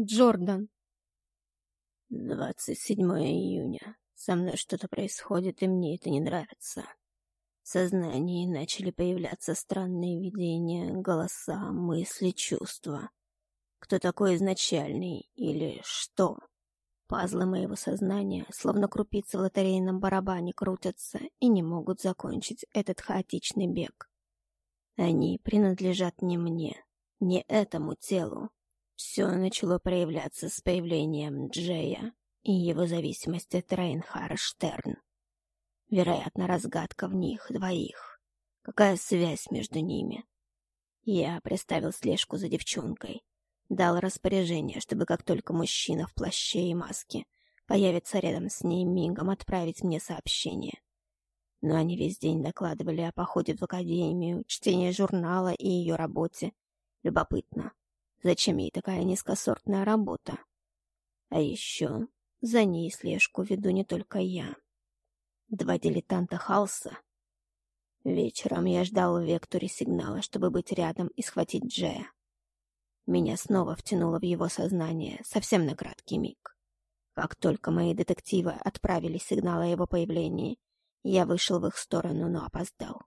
Джордан. 27 июня. Со мной что-то происходит, и мне это не нравится. В сознании начали появляться странные видения, голоса, мысли, чувства. Кто такой изначальный или что? Пазлы моего сознания, словно крупицы в лотерейном барабане, крутятся и не могут закончить этот хаотичный бег. Они принадлежат не мне, не этому телу. Все начало проявляться с появлением Джея и его зависимости от Рейнхара Штерн. Вероятно, разгадка в них двоих. Какая связь между ними? Я приставил слежку за девчонкой. Дал распоряжение, чтобы как только мужчина в плаще и маске появится рядом с ней, мигом отправить мне сообщение. Но они весь день докладывали о походе в академию, чтении журнала и ее работе. Любопытно, зачем ей такая низкосортная работа? А еще за ней слежку веду не только я. Два дилетанта Халса. Вечером я ждал в векторе сигнала, чтобы быть рядом и схватить Джея. Меня снова втянуло в его сознание, совсем на краткий миг. Как только мои детективы отправили сигнал о его появлении, я вышел в их сторону, но опоздал.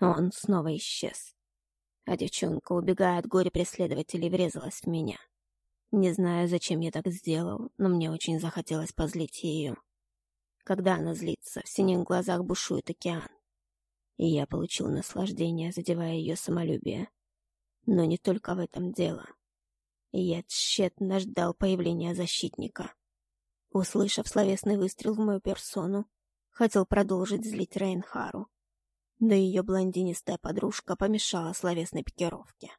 Он снова исчез. А девчонка, убегая от горе-преследователей, врезалась в меня. Не знаю, зачем я так сделал, но мне очень захотелось позлить ее. Когда она злится, в синих глазах бушует океан. И я получил наслаждение, задевая ее самолюбие. Но не только в этом дело. Я тщетно ждал появления защитника. Услышав словесный выстрел в мою персону, хотел продолжить злить Рейнхару. Но ее блондинистая подружка помешала словесной пикировке.